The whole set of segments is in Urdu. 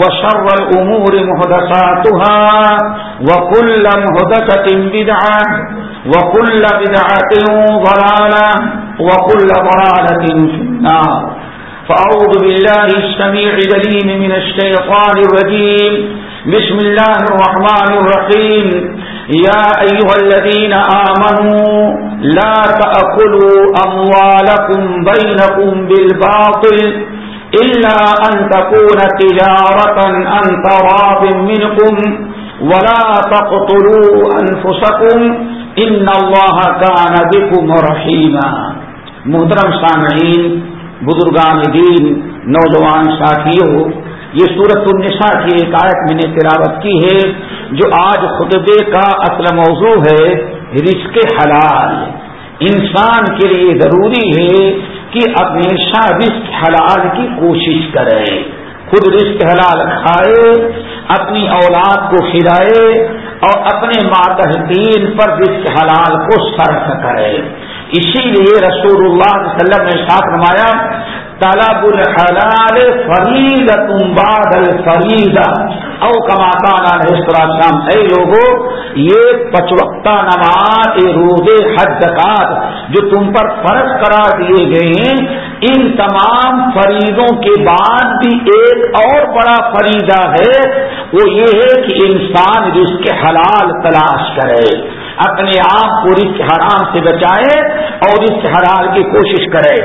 وشر الأمور مهدساتها وكل مهدسة بدعة وكل بدعة ضلالة وكل ضلالة في النار. فأعوذ بالله السميع دليم من الشيطان الرجيم. بسم الله الرحمن الرحيم. يا أيها الذين آمنوا لا تأكلوا أموالكم بينكم بالباطل إلا أن تكون تجارة أن تراب منكم ولا تقتلوا أنفسكم إن الله كان بكم رحيما. محترم سامعین، بزرگان دین، نوجوان ساتھیوں، یہ سورت النساء کی ایک آیت میں نے تلاوت کی ہے، جو آج خطبے کا اصل موضوع ہے، رزق حلال۔ انسان کے لیے ضروری ہے کہ ہمیشہ رزق حلال کی کوشش کرے، خود رزق حلال کھائے، اپنی اولاد کو کھلائے اور اپنے ماتحدین پر رزق حلال کو صرف کرے۔ اسی لیے رسول اللہ علیہ وسلم نے ساتھ نمایا طلب الحلال فرید بعد الفریدہ او کماتا شام اے لوگوں یہ پچوکتا نماز روزے، حج زکات جو تم پر فرض قرار دیے گئے ہیں، ان تمام فریدوں کے بعد بھی ایک اور بڑا فریدہ ہے، وہ یہ ہے کہ انسان جس کے حلال تلاش کرے۔ اپنے آپ کو رزق حرام سے بچائے اور رزق حلال کی کوشش کرے۔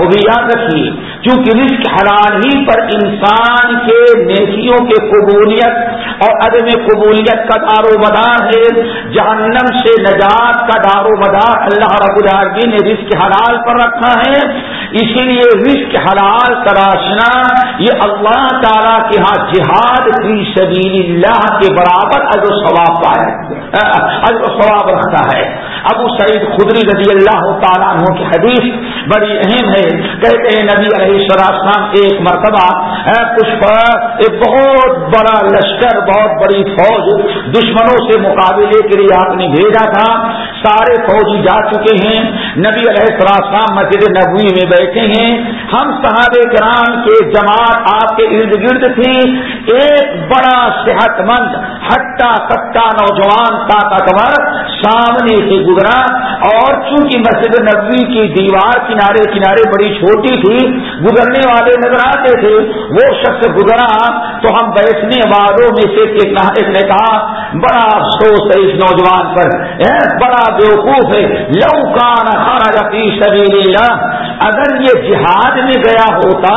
وہ بھی یاد رکھیے کیونکہ رزق حلال ہی پر انسان کے نیکیوں کے قبولیت اور عدم قبولیت کا دار و مدار ہے۔ جہنم سے نجات کا دار و مدار اللہ رب العالمین نے رزق حلال پر رکھا ہے۔ اسی لیے رزق حلال تراشنا، یہ اللہ تعالیٰ کے ہاں جہاد کی سبیل اللہ کے برابر و ثواب پائے و ثواب رکھتا ہے۔ ابو سعید خدری رضی اللہ تعالیٰ عنہ کی حدیث بڑی اہم ہے۔ کہتے ہیں نبی علیہ السلام ایک مرتبہ کچھ ایک بہت بڑا لشکر، بہت بڑی فوج دشمنوں سے مقابلے کے لیے آپ نے بھیجا تھا۔ سارے فوجی جا چکے ہیں۔ نبی علیہ السلام مسجد نبوی میں بیٹھے ہیں۔ ہم صحابہ کرام کے جماعت آپ کے ارد گرد تھی۔ ایک بڑا صحت مند، ہٹا کٹا نوجوان طاقتور، سامنے سے گزرا اور چونکہ مسجد نبوی کی دیوار کنارے کنارے بڑی چھوٹی تھی، گزرنے والے نظر آتے تھے، وہ شخص گزرا تو ہم بیٹھنے والوں میں سے ایک نے کہا، بڑا افسوس ہے اس نوجوان پر بڑا بیوقوف ہے، لو کان خارا فی سبیل اللہ اگر یہ جہاد میں گیا ہوتا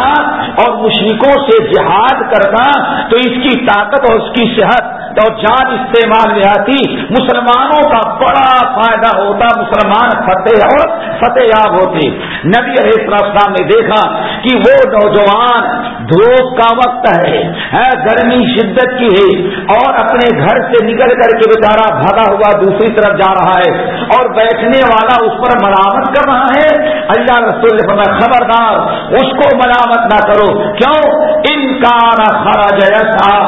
اور مشرقوں سے جہاد کرتا تو اس کی طاقت اور اس کی صحت اور جان استعمال میں آتی، مسلمانوں کا بڑا فائدہ ہوتا، مسلمان فتح اور فتح یاب ہوتے۔ نبی علیہ السلام نے دیکھا کہ وہ نوجوان دھوپ کا وقت ہے گرمی شدت کی ہے اور اپنے گھر سے نکل کر کے بیچارہ بھاگا ہوا دوسری طرف جا رہا ہے اور بیٹھنے والا اس پر ملامت کر رہا ہے۔ اللہ رسول میں خبردار، اس کو ملامت نہ کرو۔ کیوں؟ ان کا خرا جیسا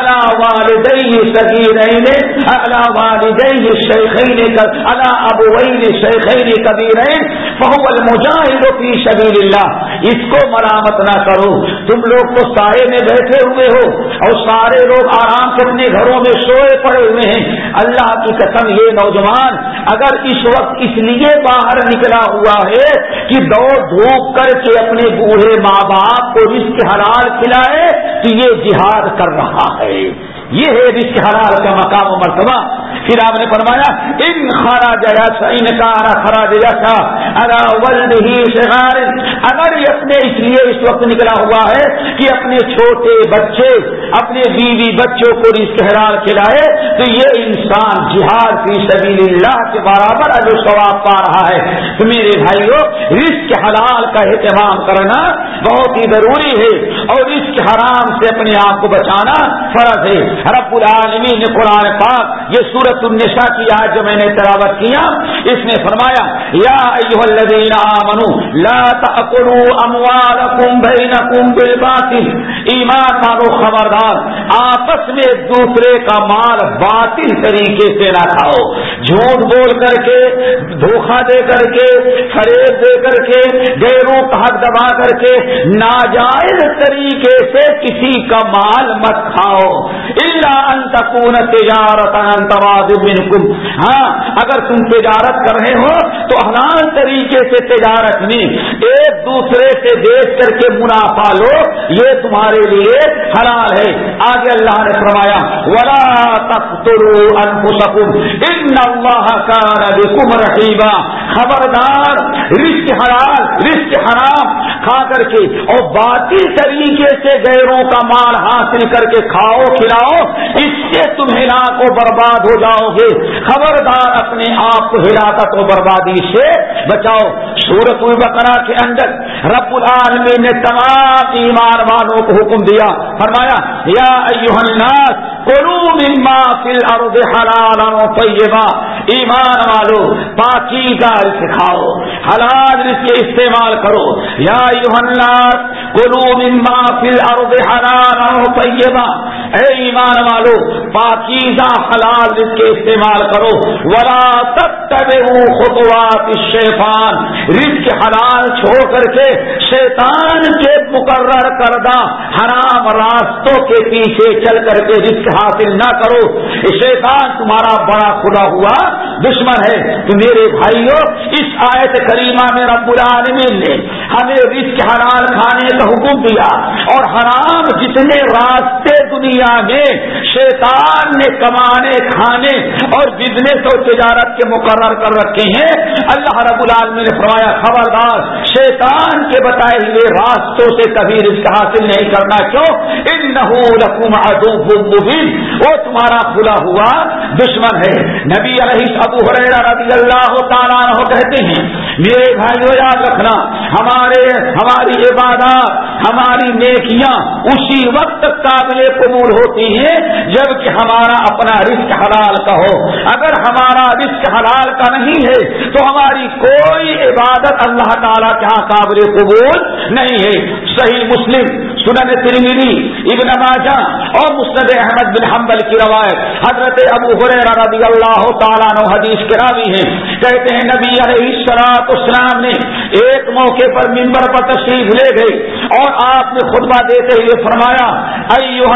اللہ والدئی صغیرین الا والدئی شیخین الا ابوین شیخین کبیرین فهو المجاہد فی سبیل اللہ اس کو مرامت نہ کرو. تم لوگ تو سائے میں بیٹھے ہوئے ہو اور سارے لوگ آرام سے اپنے گھروں میں سوئے پڑے ہوئے ہیں. اللہ کی قسم، یہ نوجوان، اگر اس وقت اس لیے باہر نکلا ہوا ہے کہ دوڑ دھوپ کر کے اپنے بوڑھے ماں باپ کو رشت حلال کھلائے کہ یہ جہاد کر رہا ہے۔ یہ ہے رشت حلال کا مقام و مرتبہ۔ پھر آپ نے فرمایا، ان خرا جیسا ان کارا خراج جیسا اگر ولد ہی شہار اگر یہ اپنے اس لیے اس وقت نکلا ہوا ہے کہ اپنے چھوٹے بچے، اپنے بیوی بچوں کو رشت حلال کھلائے، تو یہ انسان جہاد کی سبیل اللہ کے برابر اگر ثواب پا رہا ہے۔ تو میرے بھائیوں رزق حلال کا اہتمام کرنا بہت ہی ضروری ہے اور رزق حرام سے اپنے آپ کو بچانا فرض ہے۔ رب العالمین نے قرآن پاک، یہ سورت النساء کی آج جو میں نے تلاوت کیا، اس نے فرمایا، یا ایوہ الذین آمنوا، لا تأکلوا اموالکم بینکم بالباطل، ایمان مانو خبردار، آپس میں ایک دوسرے کا مال باطل طریقے سے نہ کھاؤ۔ جھوٹ بول کر کے، دھوکہ دے کر کے، فریب دے کر کے غیروں کا حق دبا کر کے، ناجائز طریقے سے کسی کا مال مت کھاؤ۔ اللہ تجارت ہاں اگر تم تجارت کر رہے ہو، تو حلال طریقے سے تجارت میں ایک دوسرے سے دیکھ کر کے منافع لو، یہ تمہارے لیے حلال ہے. آگے اللہ نے فرمایا، ولا رحیبا خبردار رشت حلال رشت حرام. کھا کر کے، اور باقی طریقے سے غیروں کا مال حاصل کر کے کھاؤ، کھلاؤ اس سے تمہیں کو برباد ہو جاؤ گے خبردار اپنے آپ کو ہلاکت و بربادی سے بچاؤ۔ سورت البقرہ کے اندر رب العالمین نے تمام ایمان والوں کو حکم دیا۔ فرمایا، یا ایوہ الناس مما فی الارض حلالا طیبا۔ ایمان والو، پاکیزہ رزق کھاؤ۔ حلال رزق استعمال کرو۔ یا ایوہ الناس قلو مما فی الارض حلالا طیبا۔ اے ایمان والو پاکیزہ حلال رزق استعمال کرو۔ ورا تب خطوات الشیطان رزق حلال چھوڑ کر کے شیطان کے مقرر کردہ حرام راستوں کے پیچھے چل کر کے رزق حاصل نہ کرو۔ شیطان تمہارا بڑا خدا ہوا دشمن ہے۔ تو میرے بھائیوں اس آیت کریمہ میں رب العالمین نے ہمیں رزق حلال کھانے کا حکم دیا۔ اور حرام جتنے راستے دنیا میں شیطان نے کمانے، کھانے اور بزنس اور تجارت کے مقرر کر رکھے ہیں۔ اللہ رب العالمین نے فرمایا، خبردار، شیطان کے بتائے ہوئے راستوں سے کبھی رزق حاصل نہیں کرنا۔ کیوں؟ ان مبین۔ وہ تمہارا کھلا ہوا دشمن ہے۔ نبی علیہ، ابو رضی اللہ تعالیٰ کہتے ہیں، میرے بھائیو یاد رکھنا، ہمارے، ہماری عبادات، ہماری نیکیاں اسی وقت قابل قبول ہوتی ہیں، جبکہ ہمارا اپنا رزق حلال کا ہو۔ اگر ہمارا رزق حلال کا نہیں ہے، تو ہماری کوئی عبادت اللہ تعالیٰ کے ہاں قابل قبول نہیں ہے۔ صحیح مسلم، سنن ترمیری ابن ماجہ اور مسند احمد بن حنبل کی روایت حضرت ابو رضی اللہ تعالیٰ نو حدیث کے راوی ہیں۔ کہتے ہیں، نبی علیہ السلاط اسلام نے ایک موقع پر ممبر پر تشریف لے گئے اور آپ نے خطبہ دیتے ہوئے فرمایا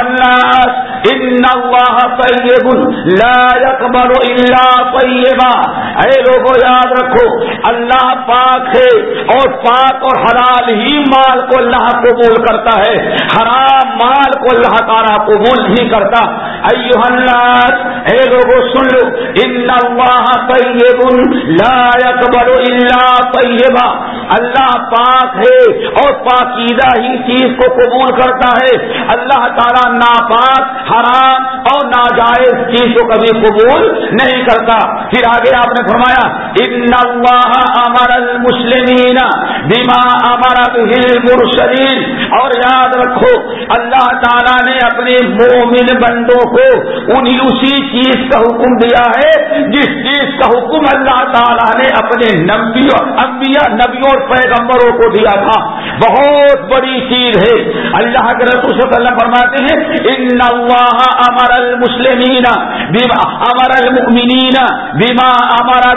الناس ان اللہ طیب لا يقبل الا طیبا اے لوگوں یاد رکھو، اللہ پاک ہے اور پاک اور حلال ہی مال کو اللہ قبول کرتا ہے۔ حرام مال کو اللہ تعالیٰ قبول نہیں کرتا۔ ایوہ الناس، اے لوگوں سن لو۔ ان اللہ طیب لا يقبل الا طیبا اللہ پاک ہے اور پاکیزہ ہی چیز کو قبول کرتا ہے۔ اللہ تعالیٰ ناپاک حرام اور ناجائز چیز کو کبھی قبول نہیں کرتا۔ پھر آگے آپ نے فرمایا ان اللہ امر المسلمین بیما امر المرسلین اور یاد رکھو، اللہ تعالیٰ نے اپنے مومن بندوں کو انہی اسی چیز کا حکم دیا ہے، جس چیز کا حکم اللہ تعالیٰ نے اپنے نبیوں، انبیاء، نبیوں اور پیغمبروں کو دیا تھا۔ بہت بڑی چیز ہے۔ اللہ کے رسول صلی اللہ علیہ وسلم فرماتے ہیں ان اللہ امر المسلمین بما امر المؤمنین بما امر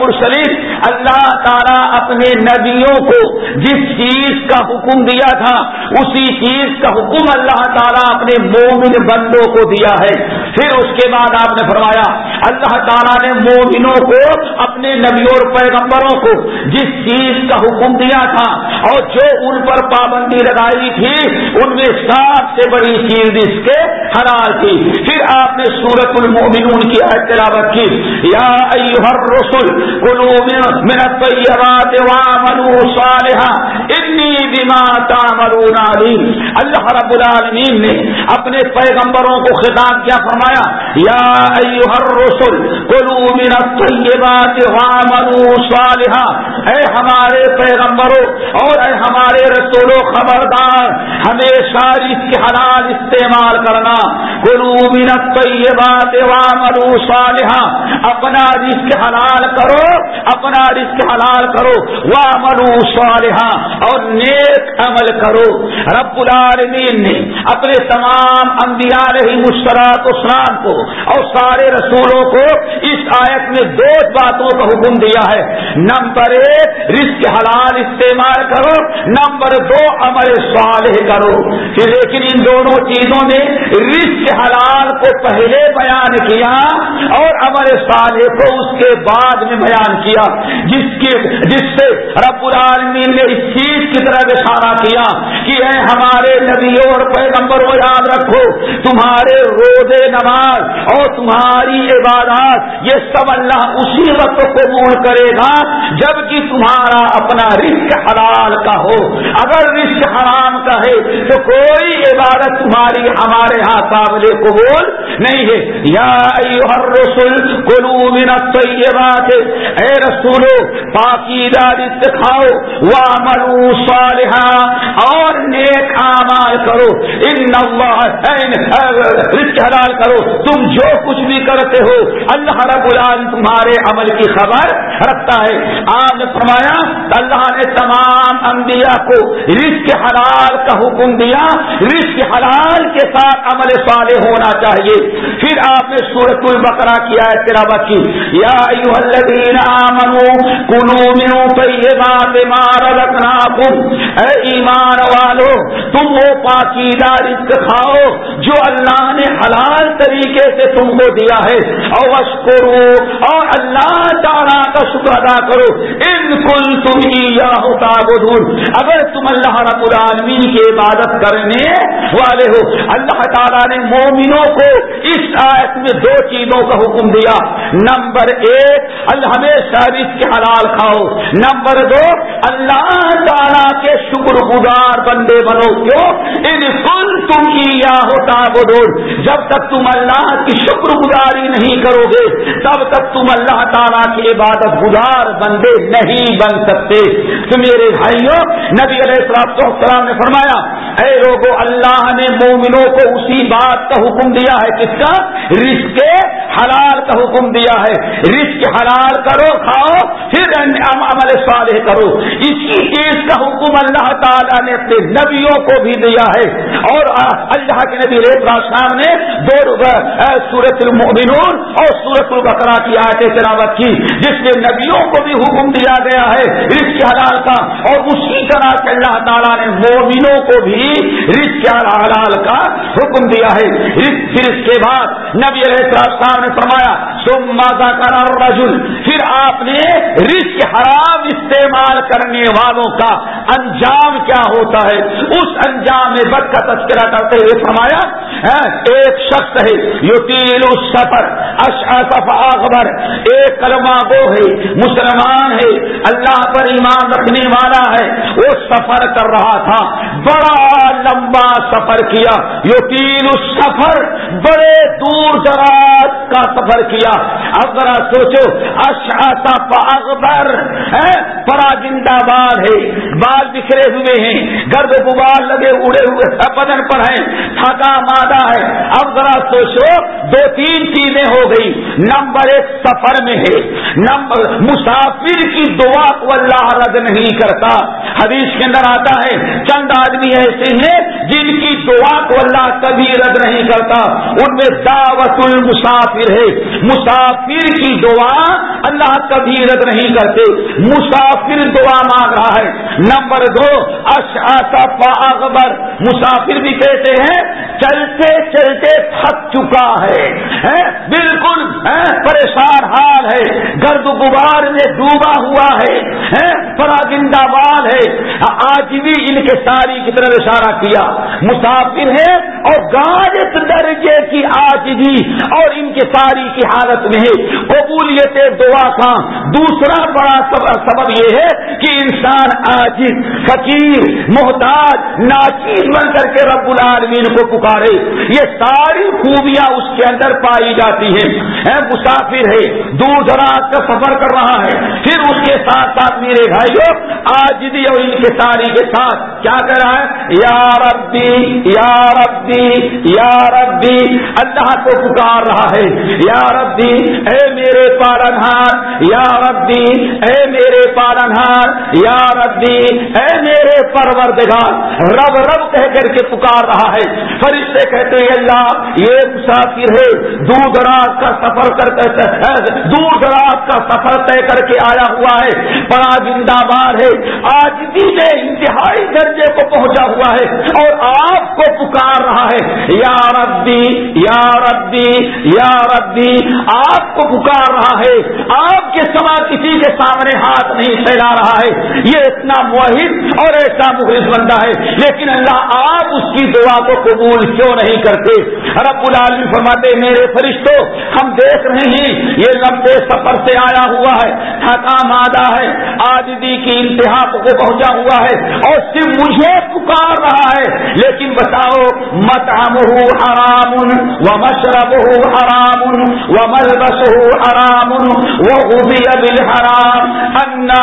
مرسلین اللہ تعالی اپنے نبیوں کو جس چیز کا حکم دیا تھا، اسی چیز کا حکم اللہ تعالیٰ اپنے مومن بندوں کو دیا ہے۔ پھر اس کے بعد آپ نے فرمایا، اللہ تعالیٰ نے مومنوں کو، اپنے نبیوں اور پیغمبروں کو جس چیز کا حکم دیا تھا اور جو ان پر پابندی لگائی تھی، ان میں سب سے بڑی چیز اس کے حلال تھی پھر آپ نے سورت المومنون کی تلاوت کی۔ یا ایوہر رسول کلو من الطیبات وعملوا صالحا انی بما تعملون علیم۔ اللہ رب العالمین نے اپنے پیغمبروں کو خطاب کیا، فرمایا، یا ایوہ الرسل کلو من الطیبات وعملوا صالحا۔ اے ہمارے پیغمبروں اور اے ہمارے رسولوں، خبردار ہمیشہ اس کے حلال استعمال کرنا۔ کلو من الطیبات وعملوا صالحا۔ اپنا رزق حلال کرو، اپنا رزق حلال کرو۔ وعملوا صالحا۔ اور نیک عمل کرو۔ رب العالمین نے اپنے تمام انبیاء علیہ مشترات اسلام کو اور سارے رسولوں کو اس آیت میں دو باتوں کا حکم دیا ہے۔ نمبر ایک، رزق حلال استعمال کرو۔ نمبر دو، عمل صالح کرو۔ کہ لیکن ان دونوں چیزوں نے رزق حلال کو پہلے بیان کیا اور اب عمل صالح کو اس کے بعد میں بیان کیا، جس کی جس سے رب العالمین نے اس چیز کی طرح اشارہ کیا کہ اے ہمارے نبیوں اور پیغمبر کو یاد رکھو، تمہارے روزے نماز اور تمہاری عبادات، یہ سب اللہ اسی وقت قبول کرے گا جبکہ تمہارا اپنا رزق حلال کا ہو۔ اگر رزق حرام کا ہے تو کوئی عبادت تمہاری ہمارے ہاں قابل قبول نہیں ہے۔ یا رسول کلو من الطیبات۔ اے رسولو پاکیدہ رزق کھاؤ وعملوا صالحا اور نیک اعمال کرو۔ ان رزق حلال کرو۔ تم جو کچھ بھی کرتے ہو، اللہ رب العالمین تمہارے عمل کی خبر رکھتا ہے۔ آپ نے فرمایا، اللہ نے تمام انبیاء کو رزق حلال کا حکم دیا۔ رزق حلال کے ساتھ عمل صالح ہونا چاہیے۔ پھر آپ نے سورت البقرہ کیا ہے۔ تلاوت کی۔ یا ایوہ الذین آمنوا من طیبات ما اے ایمان والو، تم وہ پاکیدہ رزق کھاؤ جو اللہ نے حلال طریقے سے تم کو دیا ہے. اور کرو اور اللہ تعالیٰ کا شکر ادا کرو. ان کل تم ہی یا ہوتا اگر تم اللہ رب العالمین کی عبادت کرنے والے ہو، اللہ تعالیٰ نے مومنوں کو اس آیت میں دو چیزوں کا حکم دیا. نمبر ایک، اللہ ہمیشہ رزق حلال کھاؤ. نمبر دو اللہ تعالیٰ کے شکر گزار بندے بنو کیوں؟ ان تم کی یا ہوتا جب تک تم اللہ کی شکر گزاری نہیں کرو گے، تب تک تم اللہ تعالیٰ کی عبادت گزار بندے نہیں بن سکتے۔ تو میرے بھائیوں نبی علیہ السلام نے فرمایا، اے لوگو، اللہ نے مومنوں کو اسی بات کا حکم دیا ہے۔ کس کا؟ رزق حلال کا حکم دیا ہے۔ رزق حلال کرو، کھاؤ، پھر عمل صالح کرو۔ اس کی چیز کا حکم اللہ تعالیٰ نے اپنے نبیوں کو بھی دیا ہے اور اللہ کے نبی شام نے دو سورت المؤمنون اور سورت البقرا کی آیت تلاوت کی، جس میں نبیوں کو بھی حکم دیا گیا ہے رزق حلال کا، اور اسی طرح سے اللہ تعالیٰ نے مومنوں کو بھی رزق حلال کا حکم دیا ہے۔ پھر اس کے بعد نبی علیہ السلام نے فرمایا سم ماضا کرار رجل پھر آپ نے رزق حرام استعمال کرنے والوں کا انجام کیا ہوتا ہے؟ اس انجام میں بد کا تذکرہ کرتے ہوئے فرمایا ایک شخص ہے یو تین سفر اشف اکبر ایک کلمہ وہ ہے، مسلمان ہے، اللہ پر ایمان رکھنے والا ہے، وہ سفر کر رہا تھا، بڑا لمبا سفر کیا یو تین سفر بڑے دور دراز کا سفر کیا۔ اب ذرا سوچو اشاتا اکبر پراجندہ بال ہے بال بکھرے ہوئے ہیں، گرد گبال لگے اڑے ہوئے بدن پر ہیں، تھکا مادہ ہے۔ اب ذرا سوچو، دو تین چیزیں ہو گئی۔ نمبر ایک سفر میں ہے۔ نمبر، مسافر کی دعا کو اللہ رد نہیں کرتا۔ حدیث کے اندر آتا ہے، چند آدمی ایسے ہیں جن کی دعا کو اللہ کبھی رد نہیں کرتا۔ ان میں دعوت المسافر ہے۔ مسافر کی دعا اللہ کبھی رد نہیں کرتے۔ مسافر دعا مانگ رہا ہے۔ نمبر دو اشاف اکبر مسافر بھی کہتے ہیں، چلتے چلتے تھک چکا ہے بالکل پریشان حال ہے، گرد غبار میں ڈوبا ہوا ہے پراگندہ بال ہے۔ آج بھی ان کے ساری کی طرف اشارہ کیا۔ مسافر ہے اور گاجت درجے کی آج بھی اور ان کے ساری کی حالت میں ہے۔ قبولیت دعا کا دوسرا بڑا سبب یہ ہے کہ انسان آج فقیر، محتاج، ناچیز بن کر کے رب العالمین کو پکارے۔ یہ ساری خوبیاں اس کے اندر پائی جاتی ہیں۔ مسافر ہے، دور دراز کا سفر کر رہا ہے۔ پھر اس کے ساتھ ساتھ میرے بھائیوں آج بھی اور ان کے ساری کے ساتھ کیا کر رہا ہے؟ یا ربی یا ربی یا ربی۔ اللہ کو پکار رہا ہے۔ یا ربی، اے میرے پالنہار یا ربی، اے میرے پالنہار یا ربی، اے میرے پروردگار۔ رب رب کہہ کر کے پکار رہا ہے۔ فرشتے کہتے ہیں، اللہ، یہ مسافر ہے۔ دور دراز کا سفر کر دور دراز کا سفر طے کر کے آیا ہوا ہے۔ بڑا زندہ بار ہے۔ آج بھی میں انتہائی درجے کو پہنچا ہوا ہے اور آپ کو پکار رہا ہے، یا ربی یا ربی یا ربی، آپ کو پکار رہا ہے۔ آپ کے سما کسی کے سامنے ہاتھ نہیں پھیلا رہا ہے۔ یہ اتنا موہد اور ایسا مخلص بندہ ہے۔ لیکن اللہ آپ اس کی دعا کو قبول کیوں نہیں کرتے؟ رب العالمین فرماتے میرے فرشتوں ہم دیکھ رہے ہیں، یہ لمبے سفر سے آیا ہوا ہے، تھکا مادہ ہے آدمی کی انتہا کو پہنچا ہوا ہے اور صرف مجھے پکار رہا ہے، لیکن بتاؤ مت ہو حرام و مشرب ہو حرام و ملبس ہو حرام وہ ابل حرام انا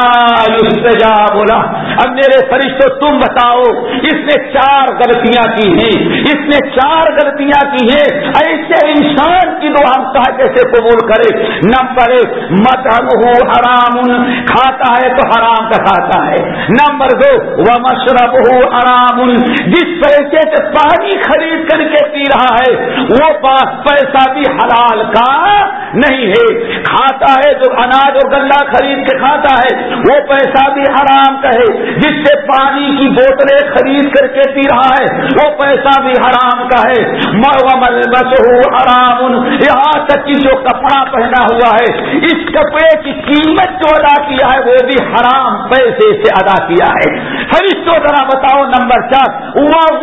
بولا اب میرے فرشتوں تم بتاؤ، اس نے چار غلطیاں کی ہیں۔ اس نے چار غلطیاں کی ہیں۔ ایسے انسان کی دعا ہم کیسے قبول کرے نمبر ایک مت ہو حرام کھاتا ہے تو حرام کا کھاتا ہے۔ نمبر دو وہ مشرب ہو حرام جس پیسے سے پانی خرید کر کے پی رہا ہے، وہ پیسہ بھی حلال کا نہیں ہے۔ کھاتا ہے جو اناج اور گلا خرید کے کھاتا ہے، وہ پیسہ بھی حرام کا ہے۔ جس سے پانی کی بوتلیں خرید کر کے پی رہا ہے، وہ پیسہ بھی حرام کا ہے۔ ملبس ہو حرام یہاں تک کہ جو کپڑا پہنا ہوا ہے۔ اس کپڑے کی قیمت جو ادا کیا ہے وہ بھی حرام پیسے سے ادا کیا ہے۔ فرشتوں ذرا بتاؤ نمبر چار وہ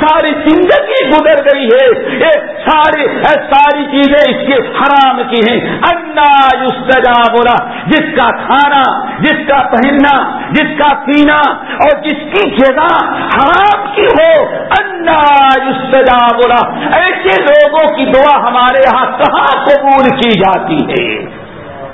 ساری زندگی گزر گئی ہے۔ یہ ساری ساری چیزیں اس کے حرام کی ہیں۔ انا یوسجا بولا جس کا کھانا، جس کا پہننا، جس کا پینا اور جس کی جگہ حرام کی ہو، انا یوسجا بولا ایسے لوگوں کی دعا ہمارے یہاں کہاں قبول کی جاتی ہے؟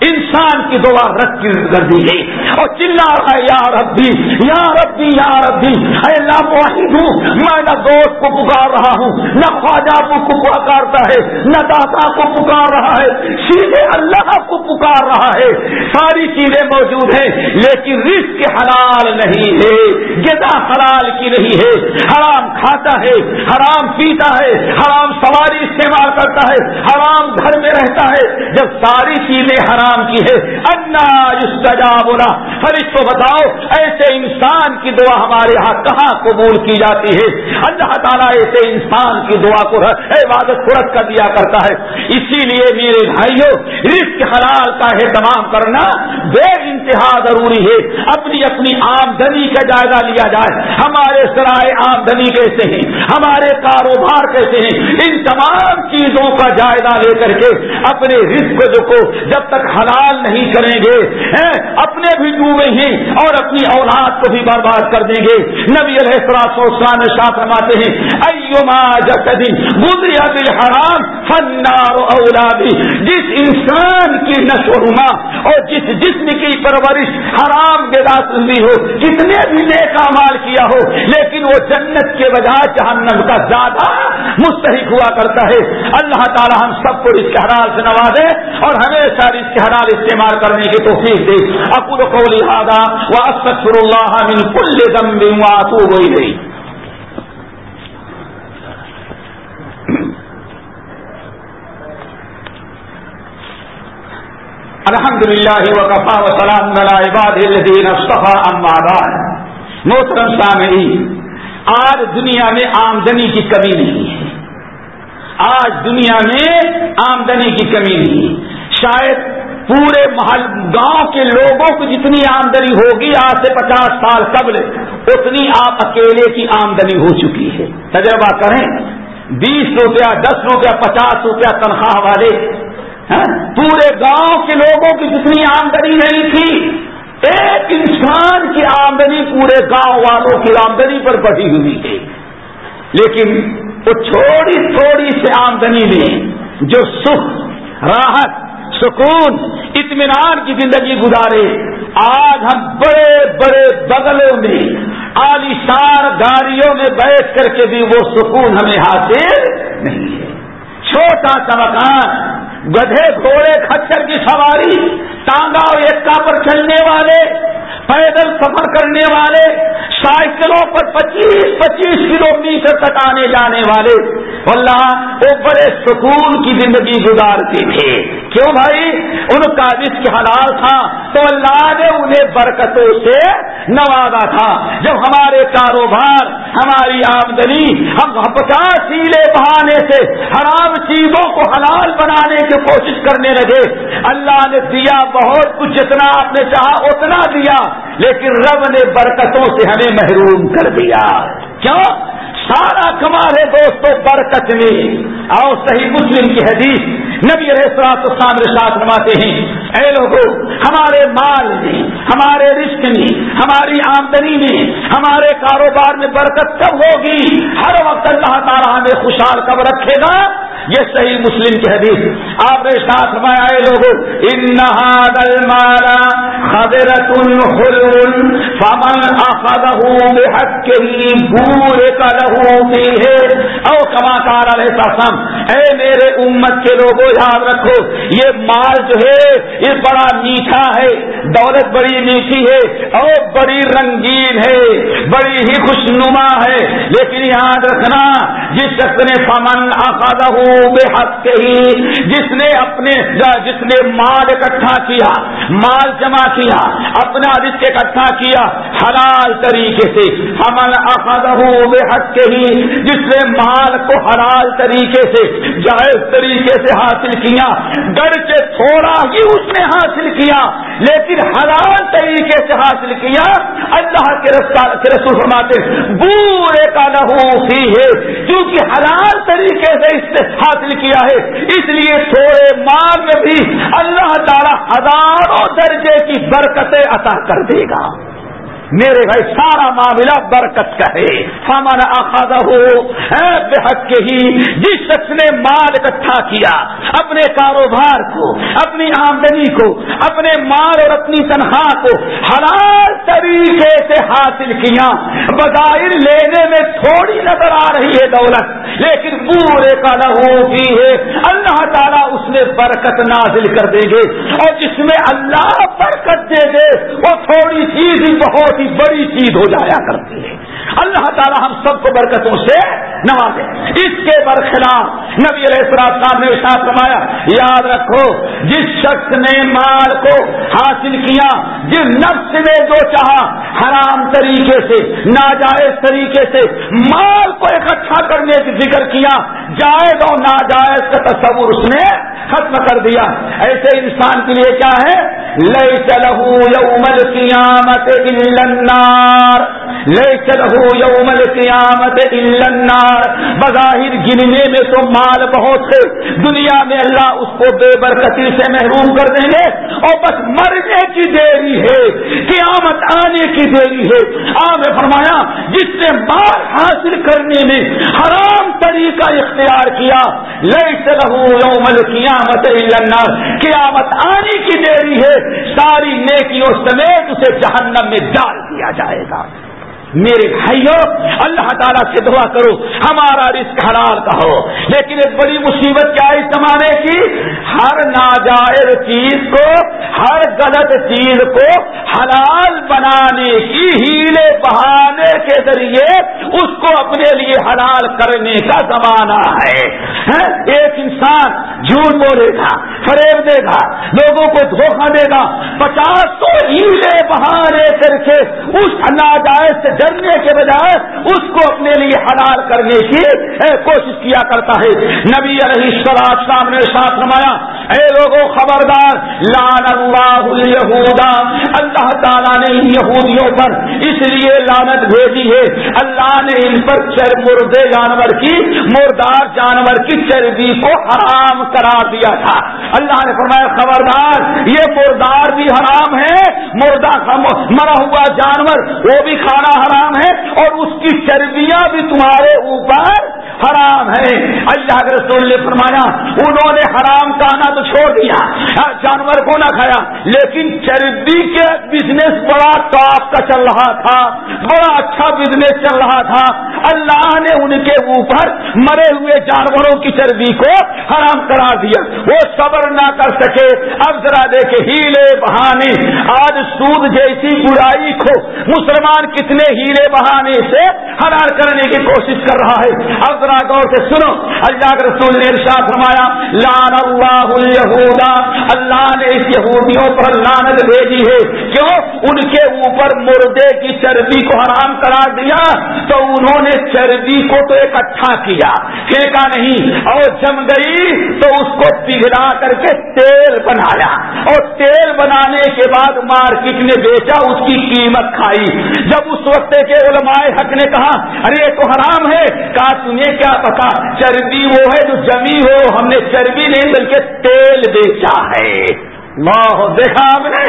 انسان کی دعا رکھ کر دی گئی اور چلا رہا ہے، یا ربی یا ربی یا ربی۔ اے اللہ ہوں میں نہ دوست کو پکار رہا ہوں، نہ خواجہ کو پکارتا ہے، نہ داتا کو پکار رہا ہے، سیدھے اللہ کو پکار رہا ہے۔ ساری چیزیں موجود ہیں، لیکن رزق حلال نہیں ہے گدا حلال کی نہیں ہے۔ حرام کھاتا ہے، حرام پیتا ہے، حرام سواری استعمال کرتا ہے، حرام گھر میں رہتا ہے۔ جب ساری چیزیں حرام کی ہے۔ انا استجا بولا فرشتوں بتاؤ، ایسے انسان کی دعا ہمارے ہاں کہاں قبول کی جاتی ہے؟ اللہ تعالیٰ ایسے انسان کی دعا کو عبادت فرق کر دیا کرتا ہے۔ اسی لیے میرے بھائیوں رزق حلال کا اہتمام کرنا۔ بے انتہا ضروری ہے۔ اپنی اپنی آمدنی کا جائزہ لیا جائے۔ ہمارے سرائے آمدنی کیسے ہیں؟ ہمارے کاروبار کیسے ہیں؟ ان تمام چیزوں کا جائزہ لے کر کے اپنے رزق کو جب تک حلال نہیں کریں گے اپنے بھی ڈوبے ہیں اور اپنی اولاد کو بھی برباد کر دیں گے۔ نبی علیہ السلام شاپ رماتے ہیں، ایما گزریا دل حرام فنار اولادی جس انسان کی نشو نما اور جس جسم کی پرورش حرام بے داخلی ہو، کتنے بھی نیک مال کیا ہو، لیکن وہ جنت کے بجائے جہنم کا زیادہ مستحق ہوا کرتا ہے۔ اللہ تعالی ہم سب کو اس کے حرال سے نوازے اور ہمیشہ اس کے حرال استعمال کرنے کی توفیق دے اکول کو لہٰذا وہ استغفر اللہ من کل ذنب واتوب الیہ الحمد للہ وقفا وسلام عباد الذین اصطفى اما بعد۔ محترم سامعین، آج دنیا میں آمدنی کی کمی نہیں ہے۔ آج دنیا میں آمدنی کی کمی نہیں شاید پورے محل گاؤں کے لوگوں کو جتنی آمدنی ہوگی آج سے پچاس سال قبل، اتنی آپ اکیلے کی آمدنی ہو چکی ہے۔ تجربہ کریں، بیس روپیہ، دس روپیہ، پچاس روپیہ تنخواہ والے ہاں، پورے گاؤں کے لوگوں کی جتنی آمدنی نہیں تھی، ایک انسان کی آمدنی پورے گاؤں والوں کی آمدنی پر بڑھی ہوئی ہے۔ لیکن وہ چھوڑی تھوڑی سے آمدنی میں جو سکھ، راحت سکون، اطمینان کی زندگی گزارے۔ آج ہم بڑے بڑے بغلوں میں عالیشار گاڑیوں میں بیٹھ کر کے بھی وہ سکون ہمیں حاصل نہیں ہے۔ چھوٹا سا مکان، گدھے گھوڑے کچر کی سواری، ٹانگا اور ایکا پر چلنے والے پیدل سفر کرنے والے، سائیکلوں پر پچیس پچیس کلو میٹر تک آنے جانے والے اللہ وہ بڑے سکون کی زندگی گزارتے تھے۔ کیوں بھائی؟ ان کا جس حلال تھا، تو اللہ نے انہیں برکتوں سے نوازا تھا۔ جب ہمارے کاروبار، ہماری آمدنی، ہم پچاس سیلے بہانے سے حرام چیزوں کو حلال بنانے کی کوشش کرنے لگے، اللہ نے دیا بہت کچھ جتنا آپ نے چاہا، اتنا دیا۔ لیکن رب نے برکتوں سے ہمیں محروم کر دیا۔ کیوں؟ سارا کمال ہے دوستوں برکت میں اور صحیح مسلم کی حدیث۔ نبی رحسرات ساتھ نماتے ہیں، اے لوگوں ہمارے مال میں، ہمارے رشک میں، ہماری آمدنی میں، ہمارے کاروبار میں برکت کب ہوگی؟ ہر وقت اللہ تعالیٰ ہمیں خوشحال کب رکھے گا؟ یہ صحیح مسلم کی حدیث۔ آپ نے ساتھ میں آئے لوگ انہادل مارا خبرت فمن اخذه بحق کے بورے کا ہے۔ او کما کار سم اے میرے امت کے لوگوں یاد رکھو، یہ مال جو ہے، یہ بڑا میٹھا ہے، دولت بڑی میٹھی ہے اور بڑی رنگین ہے، بڑی ہی خوشنما ہے۔ لیکن یاد رکھنا، جس شخص نے فمن اخذه بے حق کے ہی، جس نے اپنے، جس نے مال اکٹھا کیا، مال جمع کیا، اپنا رشتے اکٹھا کیا، حلال طریقے سے ہمن بے حق کے ہی جس نے مال کو حلال طریقے سے، جائز طریقے سے حاصل کیا۔ گھر سے تھوڑا ہی اس نے حاصل کیا، لیکن حلال طریقے سے حاصل کیا۔ اللہ کے رسول فرماتے بورے کا لہو سی ہے، کیونکہ حلال طریقے سے اس سے حاصل کیا ہے۔ اس لیے تھوڑے مال میں بھی اللہ تعالی ہزاروں درجے کی برکتیں عطا کر دے گا۔ میرے بھائی سارا معاملہ برکت کا ہے۔ ہمارا آخاذہ ہو بے حق کے ہی، جس شخص نے مال اکٹھا کیا، اپنے کاروبار کو، اپنی آمدنی کو، اپنے مال اور اپنی تنخواہ کو حلال طریقے سے حاصل کیا۔ بظاہر لینے میں تھوڑی نظر آ رہی ہے دولت، لیکن پورے کا لہو بھی ہے۔ اللہ تعالیٰ اس میں برکت نازل کر دیں گے۔ اور جس میں اللہ برکت دے دے، وہ تھوڑی چیز بہت بڑی چیز ہو جایا کرتی ہے۔ اللہ تعالی ہم سب کو برکتوں سے نوازے۔ اس کے برخلاف نبی علیہ السلام نے ساتھ رمایا یاد رکھو، جس شخص نے مال کو حاصل کیا، جس نفس نے جو چاہا، حرام طریقے سے، ناجائز طریقے سے مال کو اکٹھا کرنے کی ذکر کیا، جائز اور ناجائز کا تصور اس نے ختم کر دیا۔ ایسے انسان کے لیے کیا ہے؟ لئی چلو یومل قیامت النار۔ لئی چلو یومل قیامت النار۔ بظاہر گننے میں تو مال بہت ہے۔ دنیا میں اللہ اس کو بے برکتی سے محروم کر دیں گے۔ اور بس مرنے کی دیری ہے۔ قیامت آنے کی دیری ہے۔ آپ نے فرمایا، جس نے مال حاصل کرنے میں حرام طریقہ اختیار کیا لئی چلو یومل قیامت النار۔ قیامت آنے کی دیری ہے۔ ساری نیکیوں سمیت اسے جہنم میں ڈال دیا جائے گا۔ میرے بھائیوں اللہ تعالیٰ سے دعا کرو، ہمارا رزق حلال کا ہو۔ لیکن ایک بڑی مصیبت کیا ہے اس زمانے کی، ہر ناجائز چیز کو، ہر غلط چیز کو حلال بنانے کی ہیلے بہانے کے ذریعے اس کو اپنے لیے حلال کرنے کا زمانہ ہے۔ ہاں؟ ایک انسان جھوٹ بولے گا، فریب دے گا، لوگوں کو دھوکہ دے گا، پچاس سو ہیلے بہانے کر کے اس ناجائز سے ڈرنے کے بجائے اس کو اپنے لیے حلال کرنے کی کوشش کیا کرتا ہے۔ نبی علیہ سراج شام نے ساتھ نمایا اے لوگوں خبردار لان اللہ الہودا اللہ تعالیٰ نے ان یہودیوں پر اس لیے لانت بھیجی ہے۔ اللہ نے ان پر چر مردے جانور کی، مردار جانور کی چربی کو حرام قرار دیا تھا۔ اللہ نے فرمایا، خبردار، یہ مردار بھی حرام ہے، مردہ مرا ہوا جانور وہ بھی کھانا حرام ہے اور اس کی چربیاں بھی تمہارے اوپر حرام ہے اللہ کے رسول نے فرمایا، انہوں نے حرام کہنا تو چھوڑ دیا۔ جانور کو نہ کھایا۔ لیکن چربی کے بزنس بڑا ٹاپ کا چل رہا تھا۔ بڑا اچھا بزنس چل رہا تھا۔ اللہ نے ان کے اوپر مرے ہوئے جانوروں کی چربی کو حرام کرا دیا۔ وہ صبر نہ کر سکے۔ اب ذرا دیکھے، ہیلے بہانے۔ آج سود جیسی برائی کو مسلمان کتنے ہیلے بہانے سے حرار کرنے کی کوشش کر رہا ہے۔ اب ذرا غور سے سنو۔ اللہ کے رسول نے ارشاد فرمایا لان اللہ الہودا اللہ نے اس یہودیوں پر لانت بھیجی ہے۔ کیوں؟ ان کے اوپر مردے کی چربی کو حرام قرار دیا تو انہوں نے چربی کو تو اکٹھا کیا۔ پھینکا نہیں، اور جم گئی تو اس کو پگھلا کر کے تیل بنایا۔ اور تیل بنانے کے بعد مارکیٹ میں بیچا، اس کی قیمت کھائی۔ جب اس وقت کے علماء حق نے کہا، ارے، یہ تو حرام ہے۔ کہا، تمہیں کیا پتا، چربی وہ ہے جو جمی ہو، ہم نے چربی نہیں بلکہ تیل بیچا ہے دیکھا آپ نے؟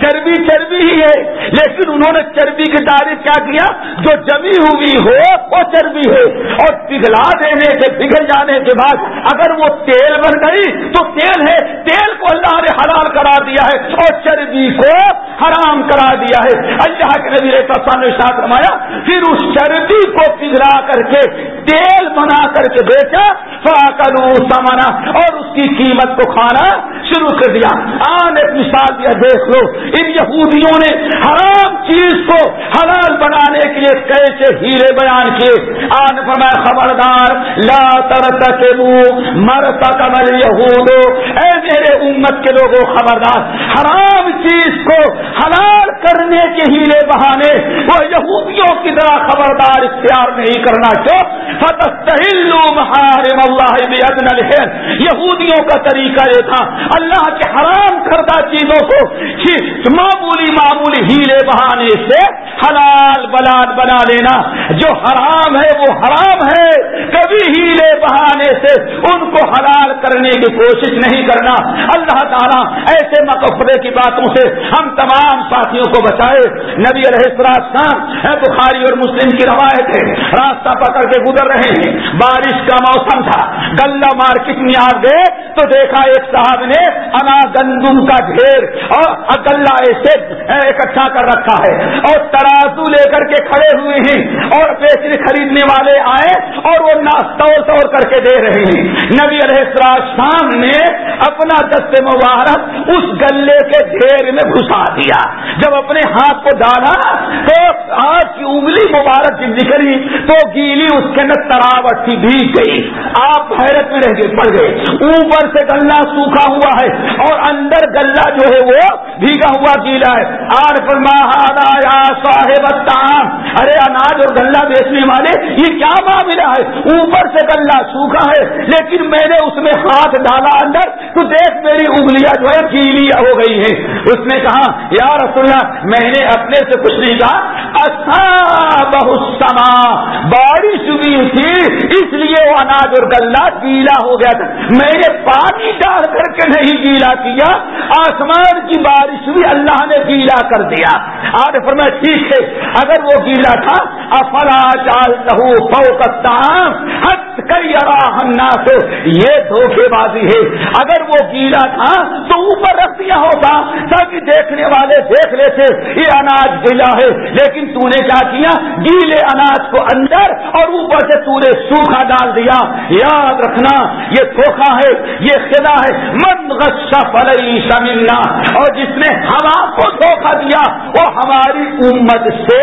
چربی چربی ہی ہے۔ لیکن انہوں نے چربی کی تعریف کیا کیا؟ جو جمی ہوئی ہو، وہ چربی ہے اور پگھلا دینے کے، پگھل جانے کے بعد اگر وہ تیل بن گئی، تو تیل ہے۔ تیل کو اللہ نے حلال کرا دیا ہے اور چربی کو حرام کرا دیا ہے۔ اللہ کے نبی نے ساتھ رمایا پھر اس چربی کو پگھلا کر کے تیل بنا کر کے بیچا فاقلو سمانا اور اس کی قیمت کو کھانا شروع کر دیا۔ آن ایک مثال دیا، دیکھ لو۔ ان یہودیوں نے حرام چیز کو حلال بنانے کے لیے کیسے ہیرے بیان کیے۔ آن پر میں خبردار، لا تر تک مرتا کمل یہود اے میرے امت کے لوگوں، خبردار، حرام چیز کو حلال کرنے کے ہیرے بہانے وہ یہودیوں کی طرح خبردار اختیار نہیں کرنا کیوں فتح محارم اللہ یہودیوں کا طریقہ یہ تھا۔ اللہ کے حرام کردہ چیزوں کو معمولی معمولی ہیلے بہانے سے حلال بلاد بنا لینا۔ جو حرام ہے وہ حرام ہے۔ کبھی ہیلے بہانے سے ان کو حلال کرنے کی کوشش نہیں کرنا۔ اللہ تعالیٰ ایسے مقبرے کی باتوں سے ہم تمام ساتھیوں کو بچائے۔ نبی الحسرام بخاری اور مسلم کی روایت ہے، راستہ پکڑ کے گزر رہے ہیں۔ بارش کا موسم تھا، گلہ مارکیٹ میں آ گئے، تو دیکھا ایک صاحب نے انا گندم کا ڈھیر اور گلہ ایسے اکٹھا کر رکھا ہے اور ترازو لے کر کے کھڑے ہوئے ہیں اور بیچنے خریدنے والے آئے اور وہ توڑ توڑ کر کے دے رہے ہیں۔ نبی علیہ شام نے اپنا دست مبارک اس گلے کے ڈھیر میں گھسا دیا۔ جب اپنے ہاتھ کو ڈالا تو ہاتھ کی انگلی مبارک جب نکلی تو گیلی اس کے اندر تراوٹ کی بھی گئی۔ آپ حیرت میں رہ گئے، پڑ گئے۔ اوپر سے گلا سوکھا ہوا ہے اور اندر گلا جو ہے وہ بھیگا ہوا گیلا ہے۔ آر فرما صاحب ارے اناج اور گلا بیچنے والے، یہ کیا معاملہ ہے؟ اوپر سے گلا سوکھا ہے، لیکن میں نے اس میں ہاتھ ڈالا اندر تو دیکھ میری انگلیاں جو ہے گیلی ہو گئی ہیں۔ اس نے کہا، یا رسول اللہ، میں نے اپنے سے کچھ نہیں کہا۔ بہت سما بارش ہوئی تھی، اس لیے وہ اناج اور گلا گیلا ہو گیا تھا۔ میں نے پانی ڈال کر کے نہیں گیلا کیا، آسمان کی بارش بھی اللہ نے گیلا کر دیا۔ آج پر میں ٹھیک ہے، اگر وہ گیلا تھا، افلا چال لہو فوکتا کئی سے یہ دھوکے بازی ہے۔ اگر وہ گیلا تھا تو اوپر رکھ دیا ہوتا، تاکہ دیکھنے والے دیکھ لیتے، یہ اناج گیلا ہے۔ لیکن تو نے کیا کیا؟ گیلے اناج کو اندر اور اوپر سے تو نے سوکھا ڈال دیا۔ یاد رکھنا، یہ دھوکھا ہے، یہ خدا ہے۔ من غصہ فلئی شملنا اور جس نے ہوا کو دھوکھا دیا، وہ ہماری امت سے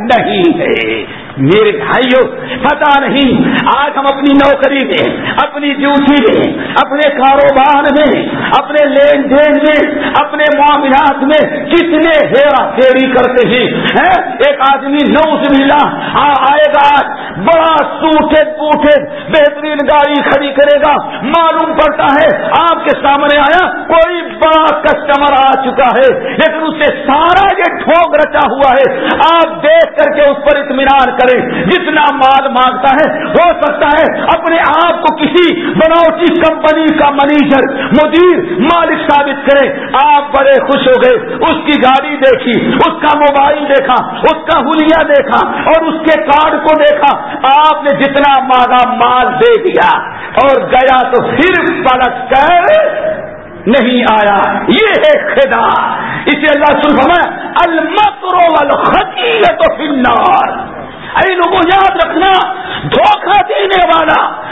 نہیں ہے۔ میرے بھائیوں پتا نہیں، آج ہم اپنی نوکری میں، اپنی ڈیوٹی میں، اپنے کاروبار میں، اپنے لین دین میں، اپنے معاملات میں کتنے ہیرا پھیری کرتے ہیں ایک آدمی نو سے ملا آئے گا بڑا سوٹے پوٹے بہترین گاڑی کھڑی کرے گا، معلوم پڑتا ہے، آپ کے سامنے آیا، کوئی بڑا کسٹمر آ چکا ہے، لیکن اس سے سارا یہ ٹھوک رچا ہوا ہے، آپ دیکھ کر کے اس پر اطمینان کر کرے۔ جتنا مال مانگتا ہے، ہو سکتا ہے اپنے آپ کو کسی بناوٹی کمپنی کا منیجر، مدیر، مالک ثابت کرے۔ آپ بڑے خوش ہو گئے۔ اس کی گاڑی دیکھی، اس کا موبائل دیکھا، اس کا ہولیا دیکھا اور اس کے کارڈ کو دیکھا۔ آپ نے جتنا مانگا، مال دے دیا۔ اور گیا تو پھر پلٹ کر نہیں آیا۔ یہ ہے خدا۔ اسے اللہ سلف المکرو الخطیت فی النار۔ اے لوگوں یاد رکھنا، دھوکہ دینے والا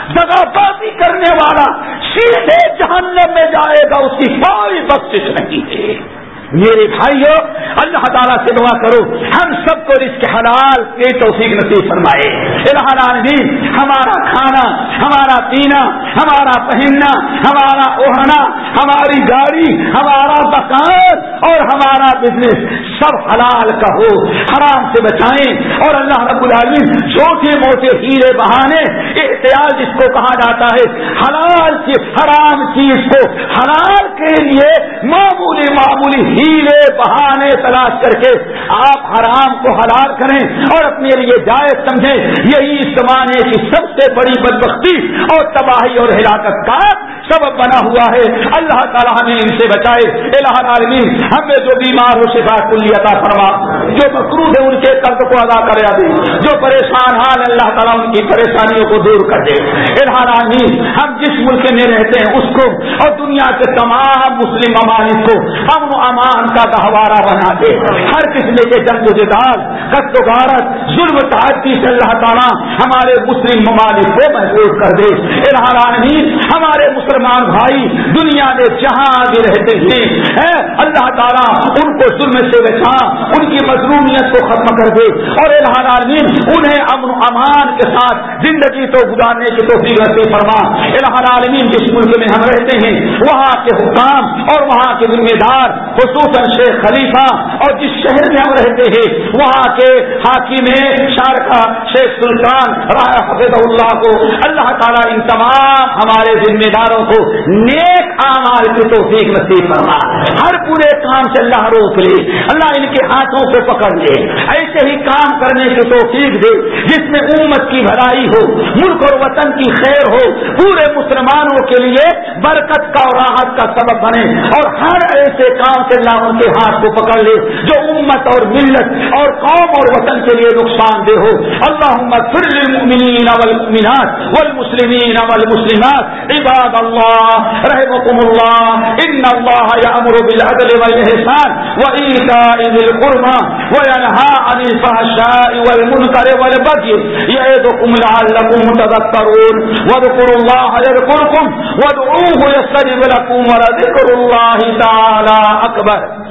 بازی کرنے والا، سیدھے جہنم میں جائے گا، اس کی کوئی بخش نہیں۔ ہے میرے بھائیو، اللہ تعالیٰ سے دعا کرو، ہم سب کو اس کے حلال کے توفیق نصیب فرمائے۔ العالمین ہمارا کھانا، ہمارا پینا، ہمارا پہننا، ہمارا اوڑھنا، ہماری گاڑی، ہمارا مکان اور ہمارا بزنس سب حلال کا ہو۔ حرام سے بچائیں اور اللہ رب العالمین چھوٹے موٹے ہیرے بہانے، احتیاط جس کو کہا جاتا ہے، حلال کی، حرام چیز کو، حلال کے لیے معمولی معمولی ہیلے بہانے تلاش کر کے آپ حرام کو حلال کریں اور اپنے لیے جائز سمجھیں، یہی اس زمانے کی سب سے بڑی بدبختی اور تباہی اور ہلاکت کا سبب بنا ہوا ہے۔ اللہ تعالیٰ ہمیں ان سے بچائے۔ الہ العالمین ہمیں جو بیمار ہو شفا کلی عطا فرما۔ جو مقروض ہے ان کے قرض کو ادا کر دے۔ جو پریشان حال اللہ تعالیٰ ان کی پریشانیوں کو دور کر دے۔ الہ العالمین، ہم جس ملک میں رہتے ہیں، اس کو اور دنیا کے تمام مسلم ممالک کو امن و امان کا گہوارہ بنا دے۔ ہر قسم کے جنگ و جدال قصد و غارت، ظلم تعدی سے اللہ تعالیٰ ہمارے مسلم ممالک کو محفوظ کر دے۔ الہ العالمین، ہمارے مسلمان بھائی، دنیا میں جہاں بھی رہتے ہیں اللہ تعالیٰ ان کو ظلم سے بچا، ان کی مظلومیت کو ختم کر دے۔ اور العالمین، انہیں امن و امان کے ساتھ زندگی تو گزارنے کی تو فرما۔ العالمین، جس ملک میں ہم رہتے ہیں، وہاں کے حکام اور وہاں کے ذمہ دار، خصوصاً شیخ خلیفہ، اور جس شہر میں ہم رہتے ہیں، وہاں کے حاکم شارکا شیخ سلطان حفظ اللہ کو۔ اللہ تعالیٰ ان تمام ہمارے ذمہ داروں کو نیک آمار کی توفیق نصیب فرما۔ ہر پورے کام سے اللہ روک لے، اللہ ان کے ہاتھوں کو پکڑ لے۔ ایسے ہی کام کرنے کی توفیق دے، جس میں امت کی بھلائی ہو، ملک اور وطن کی خیر ہو، پورے مسلمانوں کے لیے برکت کا اور راحت کا سبب بنے اور ہر ایسے کام سے اللہ ان کے ہاتھ کو پکڑ لے جو امت اور ملت اور قوم اور وطن کے لیے نقصان دہ ہو۔ اللہ للمؤمنین والمؤمنات والمسلمین والمسلمات۔ عباد اللہ رحمكم الله إن الله يأمر بالعدل والإحسان وإيتاء ذي القربى وينهى عن الفحشاء والمنكر والبغي يعظكم لعلكم تذكرون واذكروا الله يذكركم وادعوه يستجب لكم عمر ذکر اللہ تعالی اکبر۔